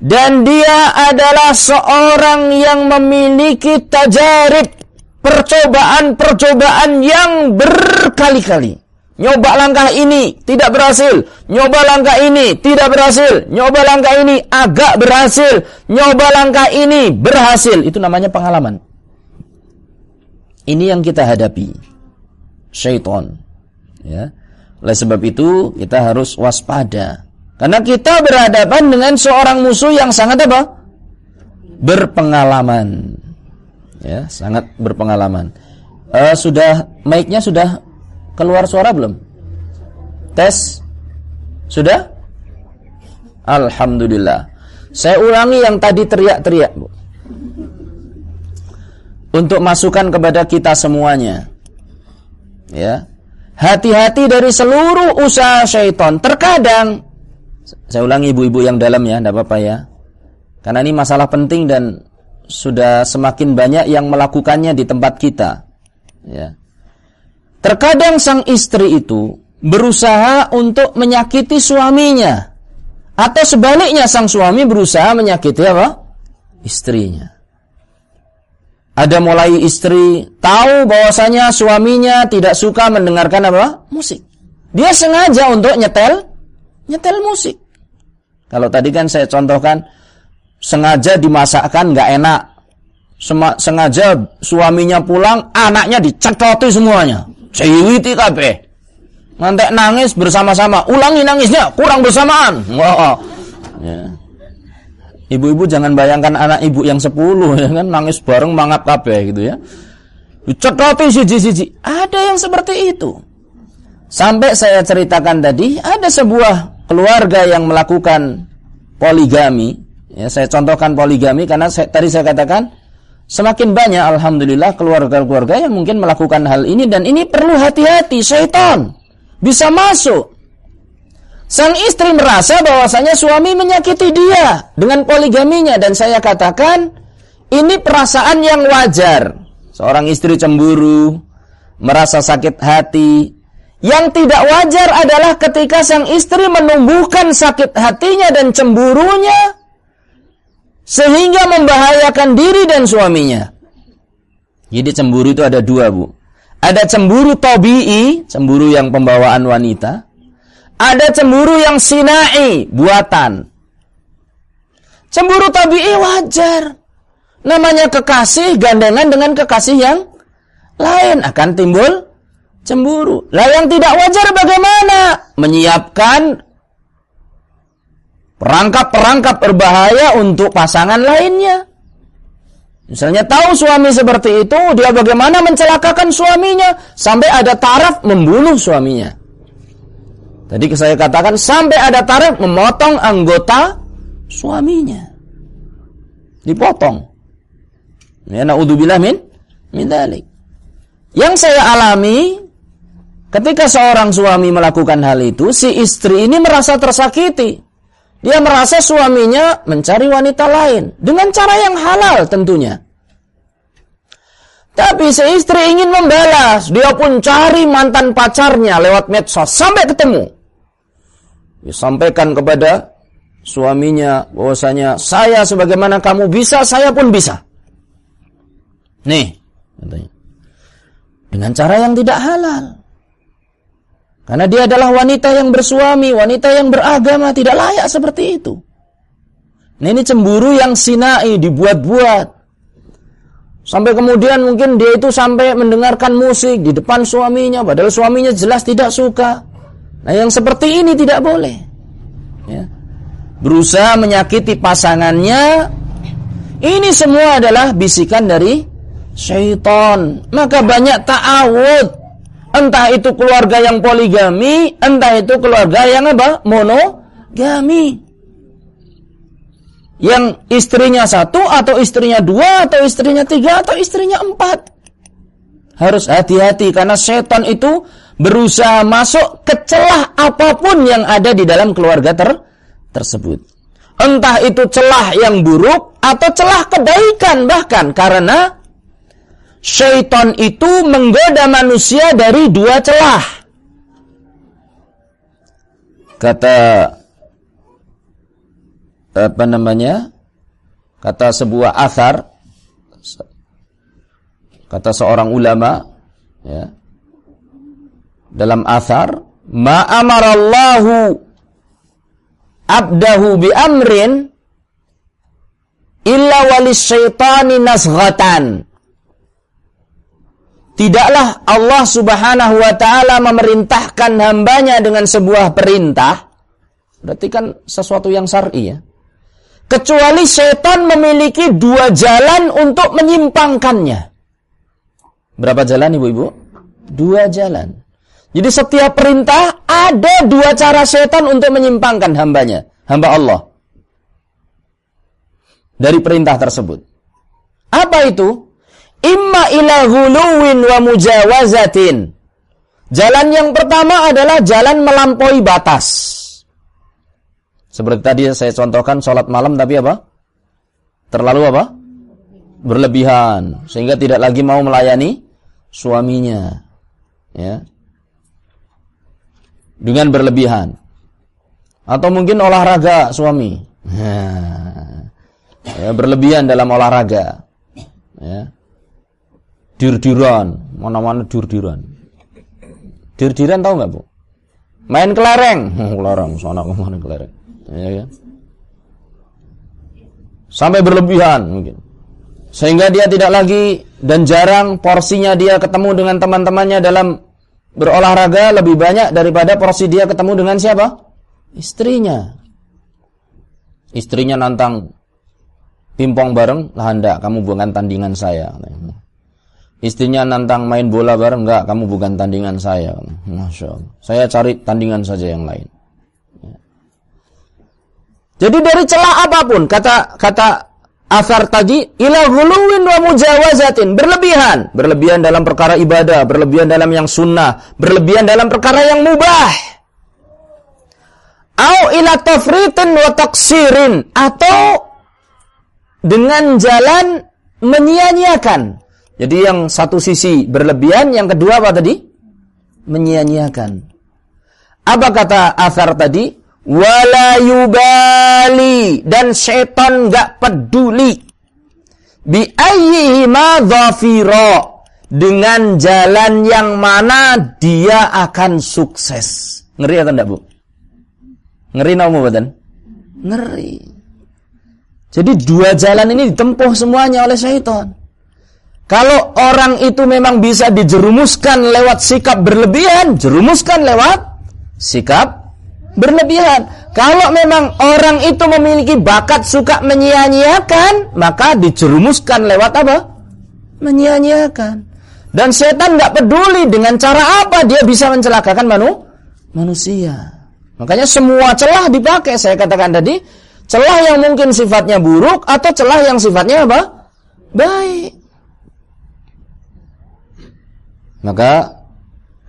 dan dia adalah seorang yang memiliki tajarib percobaan-percobaan yang berkali-kali. Nyoba langkah ini tidak berhasil, nyoba langkah ini tidak berhasil, nyoba langkah ini agak berhasil, nyoba langkah ini berhasil. Itu namanya pengalaman. Ini yang kita hadapi. Syaitan. Ya. Oleh sebab itu kita harus waspada karena kita berhadapan dengan seorang musuh yang sangat apa? Berpengalaman. Ya, sangat berpengalaman. Uh, sudah mic-nya sudah keluar suara belum? Tes. Sudah? Alhamdulillah. Saya ulangi yang tadi teriak-teriak, Bu. Untuk masukan kepada kita semuanya. Ya. Hati-hati dari seluruh usaha syaitan. Terkadang saya ulangi ibu-ibu yang dalam ya, tidak apa-apa ya. Karena ini masalah penting dan sudah semakin banyak yang melakukannya di tempat kita. Ya. Terkadang sang istri itu berusaha untuk menyakiti suaminya. Atau sebaliknya sang suami berusaha menyakiti apa? Istrinya. Ada mulai istri tahu bahwasanya suaminya tidak suka mendengarkan apa? Musik. Dia sengaja untuk nyetel nyetel musik. Kalau tadi kan saya contohkan sengaja dimasakkan nggak enak, sengaja suaminya pulang, anaknya dicetoti semuanya. Ciwiti kabeh. Ngantek nangis bersama-sama. Ulangi nangisnya, kurang bersamaan. Wah. Ya. Ibu-ibu jangan bayangkan anak ibu yang sepuluh ya kan nangis bareng mangap kabeh gitu ya. Dicetoti siji-siji. Ada yang seperti itu. Sampai saya ceritakan tadi, ada sebuah keluarga yang melakukan poligami. Ya, saya contohkan poligami karena saya, tadi saya katakan semakin banyak alhamdulillah keluarga-keluarga yang mungkin melakukan hal ini dan ini perlu hati-hati. Syaitan bisa masuk. Sang istri merasa bahwasanya suami menyakiti dia dengan poligaminya dan saya katakan ini perasaan yang wajar. Seorang istri cemburu, merasa sakit hati, yang tidak wajar adalah ketika sang istri menumbuhkan sakit hatinya dan cemburunya sehingga membahayakan diri dan suaminya. Jadi cemburu itu ada dua, Bu. Ada cemburu tobi'i, cemburu yang pembawaan wanita. Ada cemburu yang sinai, buatan. Cemburu tobi'i wajar. Namanya kekasih gandengan dengan kekasih yang lain akan timbul cemburu. Lah yang tidak wajar bagaimana? Menyiapkan perangkap-perangkap berbahaya untuk pasangan lainnya. Misalnya tahu suami seperti itu, dia bagaimana mencelakakan suaminya sampai ada taraf membunuh suaminya. Tadi saya katakan sampai ada taraf memotong anggota suaminya. Dipotong. Ya naudzubillah min min dalik. Yang saya alami Ketika seorang suami melakukan hal itu, si istri ini merasa tersakiti. Dia merasa suaminya mencari wanita lain dengan cara yang halal tentunya. Tapi si istri ingin membalas, dia pun cari mantan pacarnya lewat medsos sampai ketemu. Disampaikan kepada suaminya bahwasanya saya sebagaimana kamu bisa, saya pun bisa. Nih, katanya. Dengan cara yang tidak halal. Karena dia adalah wanita yang bersuami, wanita yang beragama, tidak layak seperti itu. Nah ini cemburu yang sinai, dibuat-buat. Sampai kemudian mungkin dia itu sampai mendengarkan musik di depan suaminya, padahal suaminya jelas tidak suka. Nah yang seperti ini tidak boleh. Ya. Berusaha menyakiti pasangannya, ini semua adalah bisikan dari syaitan. Maka banyak ta'awud, Entah itu keluarga yang poligami, entah itu keluarga yang apa? Monogami. Yang istrinya satu atau istrinya dua atau istrinya tiga atau istrinya empat. Harus hati-hati karena setan itu berusaha masuk ke celah apa pun yang ada di dalam keluarga ter tersebut. Entah itu celah yang buruk atau celah kebaikan bahkan karena syaitan itu menggoda manusia dari dua celah. Kata apa namanya? Kata sebuah asar kata seorang ulama ya. Dalam asar, ma amarallahu abdahu bi amrin illa walis syaitani nasghatan Tidaklah Allah subhanahu wa ta'ala memerintahkan hambanya dengan sebuah perintah. Berarti kan sesuatu yang syar'i ya. Kecuali setan memiliki dua jalan untuk menyimpangkannya. Berapa jalan ibu-ibu? Dua jalan. Jadi setiap perintah ada dua cara setan untuk menyimpangkan hambanya. Hamba Allah. Dari perintah tersebut. Apa itu? Imma ila huluwin wa mujawazatin. Jalan yang pertama adalah jalan melampaui batas. Seperti tadi saya contohkan sholat malam tapi apa? Terlalu apa? Berlebihan. Sehingga tidak lagi mau melayani suaminya. Ya. Dengan berlebihan. Atau mungkin olahraga suami. Ya, berlebihan dalam olahraga. Ya dirdiran, mana-mana dirdiran. Dirdiran tahu nggak bu? Main kelereng, hmm, kelereng, sana ke mana kelereng, ya, ya. Sampai berlebihan mungkin. Sehingga dia tidak lagi dan jarang porsinya dia ketemu dengan teman-temannya dalam berolahraga lebih banyak daripada porsi dia ketemu dengan siapa? Istrinya. Istrinya nantang pimpong bareng, lah enggak, kamu bukan tandingan saya. Istrinya nantang main bola bareng, enggak, kamu bukan tandingan saya. Masya Allah. Saya cari tandingan saja yang lain. Jadi dari celah apa pun, kata kata asar tadi ila ghuluwin wa mujawazatin berlebihan berlebihan dalam perkara ibadah berlebihan dalam yang sunnah berlebihan dalam perkara yang mubah au ila tafritin wa taksirin atau dengan jalan menyia-nyiakan jadi yang satu sisi berlebihan yang kedua apa tadi menyia-nyiakan apa kata asar tadi wala yubali dan setan nggak peduli bi ayyihi ma dhafira dengan jalan yang mana dia akan sukses. Ngeri atau enggak, Bu? Ngeri nama badan? Ngeri. Jadi dua jalan ini ditempuh semuanya oleh syaitan. Kalau orang itu memang bisa dijerumuskan lewat sikap berlebihan, jerumuskan lewat sikap berlebihan. Kalau memang orang itu memiliki bakat suka menyia-nyiakan, maka dijerumuskan lewat apa? Menyia-nyiakan. Dan setan nggak peduli dengan cara apa dia bisa mencelakakan manu manusia. Makanya semua celah dipakai. Saya katakan tadi, celah yang mungkin sifatnya buruk atau celah yang sifatnya apa? Baik. Maka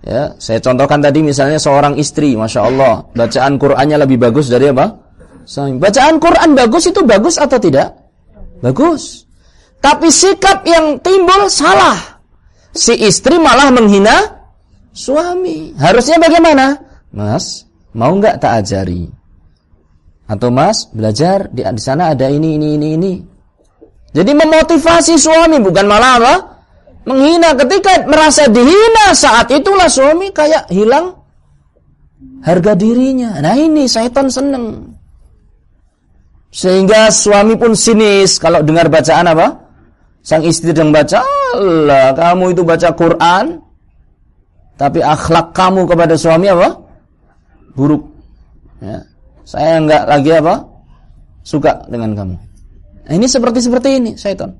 Ya, saya contohkan tadi misalnya seorang istri, masya Allah, bacaan Qurannya lebih bagus dari apa? Bacaan Quran bagus itu bagus atau tidak? Bagus. Tapi sikap yang timbul salah. Si istri malah menghina suami. Harusnya bagaimana? Mas, mau nggak tak ajari? Atau mas, belajar di, di sana ada ini, ini, ini, ini. Jadi memotivasi suami bukan malah apa? Menghina ketika merasa dihina saat itulah suami kayak hilang harga dirinya. Nah ini setan seneng. Sehingga suami pun sinis kalau dengar bacaan apa? Sang istri yang baca, Allah, kamu itu baca Quran, tapi akhlak kamu kepada suami apa? Buruk. Ya. Saya enggak lagi apa? Suka dengan kamu. Nah, ini seperti seperti ini, syaitan.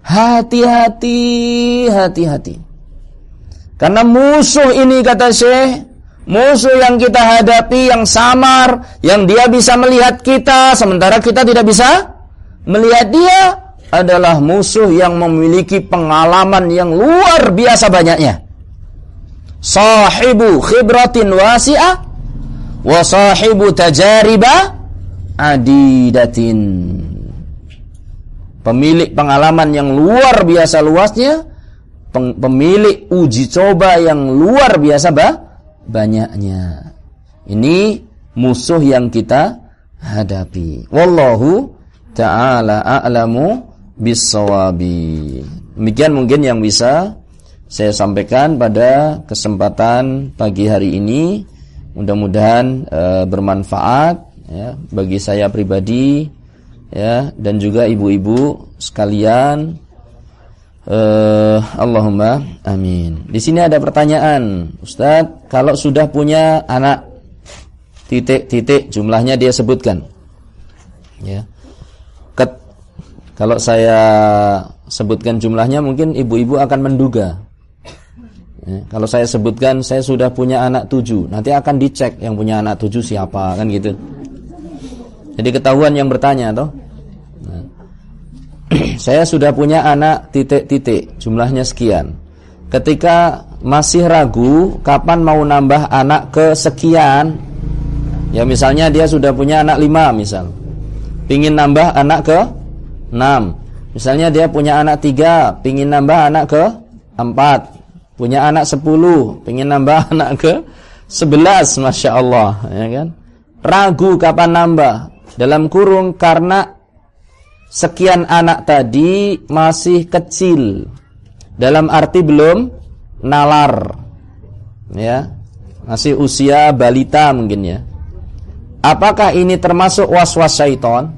Hati-hati, hati-hati. Karena musuh ini kata Syekh, musuh yang kita hadapi yang samar, yang dia bisa melihat kita sementara kita tidak bisa melihat dia adalah musuh yang memiliki pengalaman yang luar biasa banyaknya. Sahibu khibratin wasi'ah wa sahibu tajariba adidatin pemilik pengalaman yang luar biasa luasnya, pemilik uji coba yang luar biasa bah, banyaknya. Ini musuh yang kita hadapi. Wallahu taala a'lamu bisawabi. Demikian mungkin yang bisa saya sampaikan pada kesempatan pagi hari ini. Mudah-mudahan e, bermanfaat ya bagi saya pribadi ya dan juga ibu-ibu sekalian uh, Allahumma amin. Di sini ada pertanyaan, Ustadz, kalau sudah punya anak titik-titik jumlahnya dia sebutkan. Ya. Ket, kalau saya sebutkan jumlahnya mungkin ibu-ibu akan menduga. Ya, kalau saya sebutkan saya sudah punya anak tujuh, nanti akan dicek yang punya anak tujuh siapa kan gitu. Jadi ketahuan yang bertanya toh. Nah. saya sudah punya anak titik-titik, jumlahnya sekian. Ketika masih ragu kapan mau nambah anak ke sekian, ya misalnya dia sudah punya anak lima misal, pingin nambah anak ke enam. Misalnya dia punya anak tiga, pingin nambah anak ke empat, punya anak sepuluh, pingin nambah anak ke sebelas, masya Allah, ya kan? Ragu kapan nambah, dalam kurung karena sekian anak tadi masih kecil. Dalam arti belum nalar. Ya. Masih usia balita mungkin ya. Apakah ini termasuk was-was syaitan?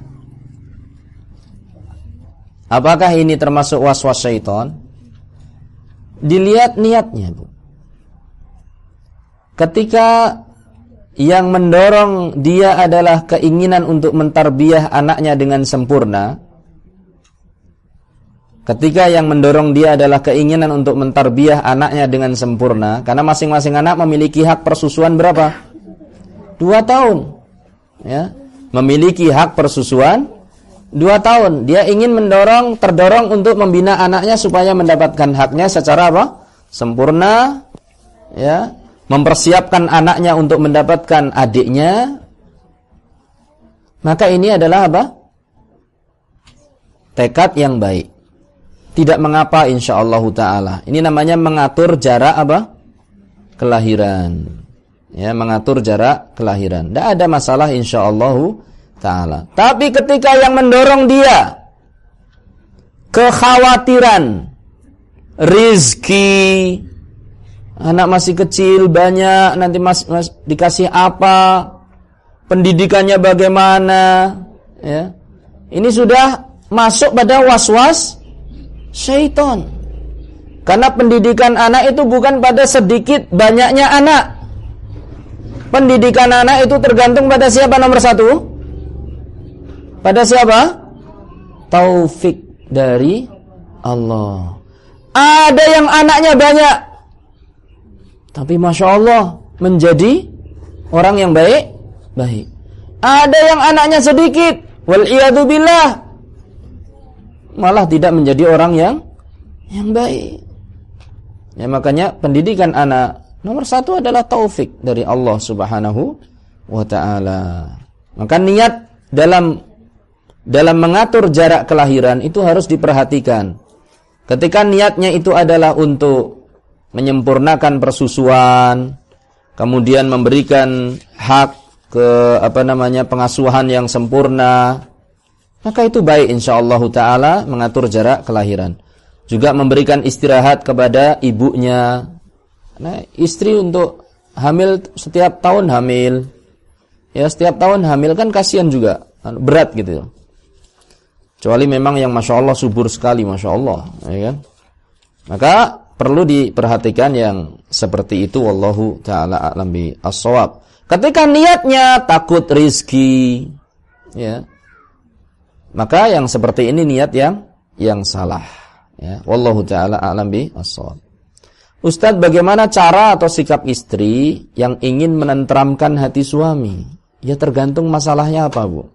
Apakah ini termasuk was-was syaitan? Dilihat niatnya, Bu. Ketika yang mendorong dia adalah keinginan untuk mentarbiah anaknya dengan sempurna, Ketika yang mendorong dia adalah keinginan untuk mentarbiah anaknya dengan sempurna, karena masing-masing anak memiliki hak persusuan berapa? Dua tahun, ya, memiliki hak persusuan dua tahun. Dia ingin mendorong, terdorong untuk membina anaknya supaya mendapatkan haknya secara apa? Sempurna, ya, mempersiapkan anaknya untuk mendapatkan adiknya. Maka ini adalah apa? Tekad yang baik tidak mengapa insyaallah taala. Ini namanya mengatur jarak apa? kelahiran. Ya, mengatur jarak kelahiran. Tidak ada masalah insyaallah taala. Tapi ketika yang mendorong dia kekhawatiran rizki anak masih kecil banyak nanti mas, mas dikasih apa pendidikannya bagaimana ya ini sudah masuk pada was-was syaitan. Karena pendidikan anak itu bukan pada sedikit banyaknya anak. Pendidikan anak itu tergantung pada siapa nomor satu? Pada siapa? Taufik dari Allah. Ada yang anaknya banyak. Tapi Masya Allah menjadi orang yang baik. Baik. Ada yang anaknya sedikit. Billah malah tidak menjadi orang yang yang baik. Ya makanya pendidikan anak nomor satu adalah taufik dari Allah Subhanahu wa taala. Maka niat dalam dalam mengatur jarak kelahiran itu harus diperhatikan. Ketika niatnya itu adalah untuk menyempurnakan persusuan, kemudian memberikan hak ke apa namanya pengasuhan yang sempurna, maka itu baik insyaallah taala mengatur jarak kelahiran. Juga memberikan istirahat kepada ibunya. Nah, istri untuk hamil setiap tahun hamil. Ya, setiap tahun hamil kan kasihan juga, anu, berat gitu. Kecuali memang yang Masya Allah subur sekali Masya Allah ya kan? Maka perlu diperhatikan yang seperti itu Wallahu ta'ala a'lam bi as Ketika niatnya takut rizki ya, maka yang seperti ini niat yang yang salah. Ya, wallahu taala a'lam bi as-shawab. Ustadz, bagaimana cara atau sikap istri yang ingin menenteramkan hati suami? Ya tergantung masalahnya apa, Bu.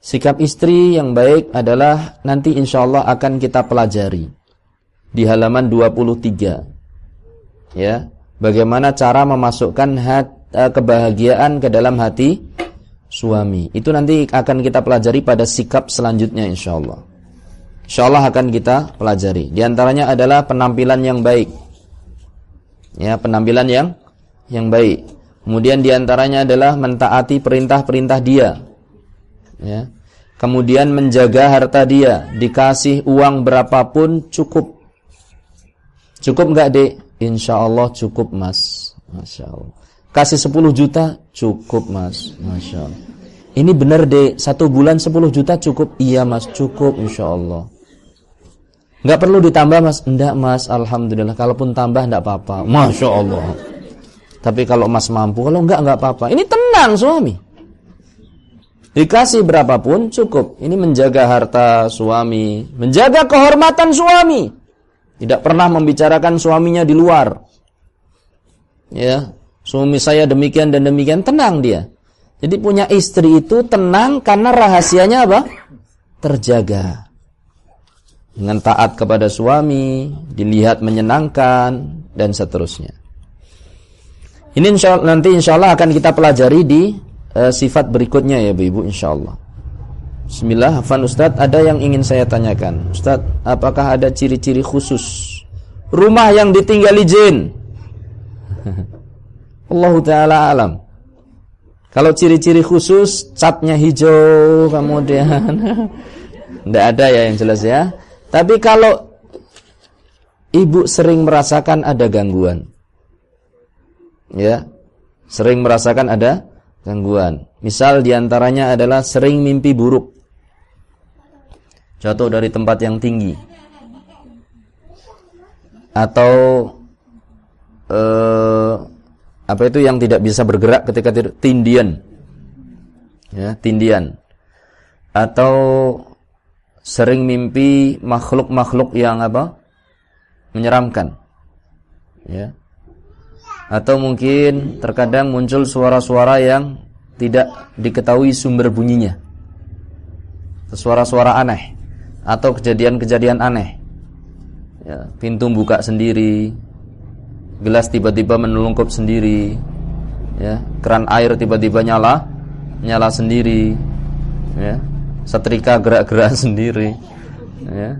Sikap istri yang baik adalah nanti insya Allah akan kita pelajari di halaman 23. Ya, bagaimana cara memasukkan hat, eh, kebahagiaan ke dalam hati suami. Itu nanti akan kita pelajari pada sikap selanjutnya insyaallah. Insyaallah akan kita pelajari. Di antaranya adalah penampilan yang baik. Ya, penampilan yang yang baik. Kemudian di antaranya adalah mentaati perintah-perintah dia. Ya. Kemudian menjaga harta dia, dikasih uang berapapun cukup. Cukup enggak, Dek? Insyaallah cukup, Mas. Masya Allah. Kasih 10 juta? Cukup mas. Masya Allah Ini benar deh Satu bulan 10 juta cukup? Iya mas. Cukup Insya Allah Nggak perlu ditambah mas. Enggak mas. Alhamdulillah. Kalaupun tambah enggak apa-apa. Masya Allah Tapi kalau mas mampu Kalau enggak enggak apa-apa. Ini tenang suami. Dikasih berapapun cukup. Ini menjaga harta suami. Menjaga kehormatan suami Tidak pernah membicarakan suaminya di luar Ya Suami saya demikian dan demikian, tenang dia. Jadi punya istri itu tenang karena rahasianya apa? Terjaga. Dengan taat kepada suami, dilihat menyenangkan, dan seterusnya. Ini insya, nanti insya Allah akan kita pelajari di uh, sifat berikutnya ya ibu insya Allah. Bismillah, Hafan Ustaz, ada yang ingin saya tanyakan. Ustaz, apakah ada ciri-ciri khusus rumah yang ditinggali jin? Allah taala alam. Kalau ciri-ciri khusus catnya hijau kemudian tidak ada ya yang jelas ya. Tapi kalau ibu sering merasakan ada gangguan. Ya. Sering merasakan ada gangguan. Misal di antaranya adalah sering mimpi buruk. Jatuh dari tempat yang tinggi. Atau eh, apa itu yang tidak bisa bergerak ketika tindian. Ya tindian. Atau sering mimpi makhluk-makhluk yang apa? Menyeramkan. Ya. Atau mungkin terkadang muncul suara-suara yang tidak diketahui sumber bunyinya. Suara-suara aneh atau kejadian-kejadian aneh ya, pintu buka sendiri, gelas tiba-tiba menelungkup sendiri, ya, keran air tiba-tiba nyala, nyala sendiri, ya, setrika gerak-gerak sendiri, ya.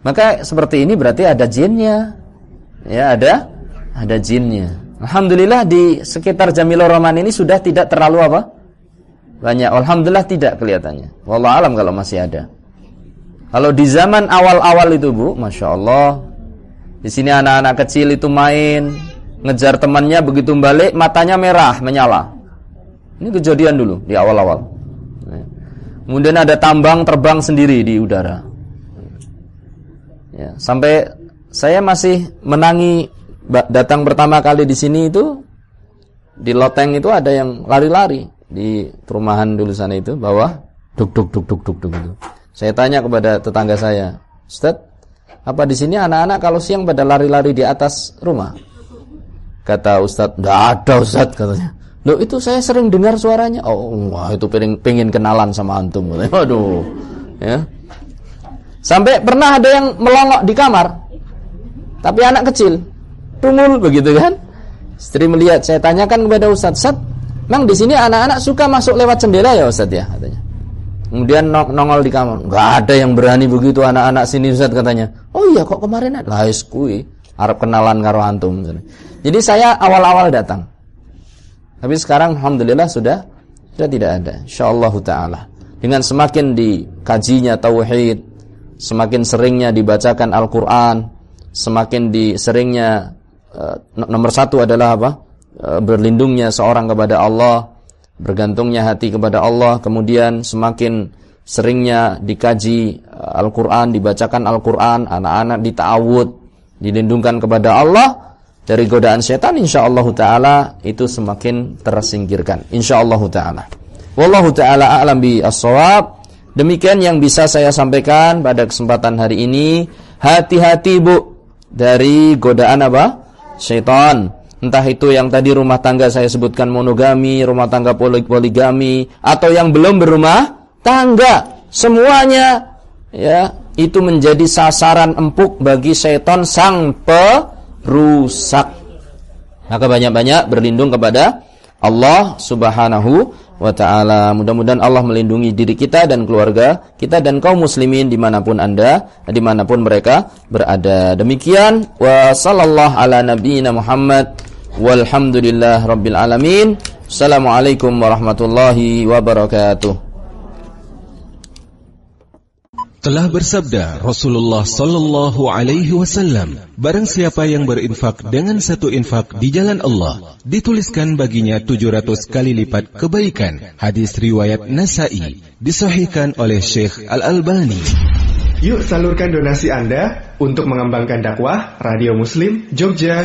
Maka seperti ini berarti ada jinnya, ya ada, ada jinnya. Alhamdulillah di sekitar Jamilur Rahman ini sudah tidak terlalu apa? Banyak. Alhamdulillah tidak kelihatannya. Wallah alam kalau masih ada. Kalau di zaman awal-awal itu Bu, Masya Allah Di sini anak-anak kecil itu main Ngejar temannya begitu balik Matanya merah, menyala. Ini kejadian dulu di awal-awal. Kemudian ada tambang terbang sendiri di udara. Ya, Sampai saya masih menangi Datang pertama kali di sini itu Di loteng itu ada yang lari-lari Di perumahan dulu sana itu Bawah Duk duk duk duk duk duk gitu saya tanya kepada tetangga saya, Ustaz, apa di sini anak-anak kalau siang pada lari-lari di atas rumah? Kata Ustaz, tidak ada Ustaz katanya. Loh itu saya sering dengar suaranya. Oh, wah itu pengen, pengen kenalan sama antum. Waduh. Ya. Sampai pernah ada yang melongok di kamar. Tapi anak kecil. Tungul begitu kan? Istri melihat, saya tanyakan kepada Ustaz, Ustaz, memang di sini anak-anak suka masuk lewat jendela ya Ustaz ya? Katanya. Kemudian nongol di kamar. Enggak ada yang berani begitu anak-anak sini Ustaz katanya. Oh iya kok kemarin ada. Lah kui. Harap kenalan karo antum. Jadi saya awal-awal datang. Tapi sekarang alhamdulillah sudah sudah tidak ada. Insyaallah taala. Dengan semakin dikajinya tauhid, semakin seringnya dibacakan Al-Qur'an, semakin di seringnya uh, nomor satu adalah apa? Uh, berlindungnya seorang kepada Allah bergantungnya hati kepada Allah, kemudian semakin seringnya dikaji uh, Al-Quran, dibacakan Al-Quran, anak-anak ditawud, dilindungkan kepada Allah dari godaan setan, insyaallah taala itu semakin tersingkirkan, insyaallah taala. Wallahu taala a'lam bi as-shawab. Demikian yang bisa saya sampaikan pada kesempatan hari ini. Hati-hati Bu dari godaan apa? Syaitan Entah itu yang tadi rumah tangga saya sebutkan monogami, rumah tangga poligami, atau yang belum berumah tangga. Semuanya ya itu menjadi sasaran empuk bagi setan sang perusak. Maka banyak-banyak berlindung kepada Allah Subhanahu wa taala. Mudah-mudahan Allah melindungi diri kita dan keluarga kita dan kaum muslimin di mana pun anda, di mana pun mereka berada. Demikian wa sallallahu ala nabiyyina Muhammad Walhamdulillah Rabbil Alamin. Assalamualaikum warahmatullahi wabarakatuh. Telah bersabda Rasulullah sallallahu alaihi wasallam barang siapa yang berinfak dengan satu infak di jalan Allah dituliskan baginya 700 kali lipat kebaikan. Hadis riwayat Nasai disahihkan oleh Syekh Al Albani Yuk salurkan donasi Anda untuk mengembangkan dakwah Radio Muslim Jogja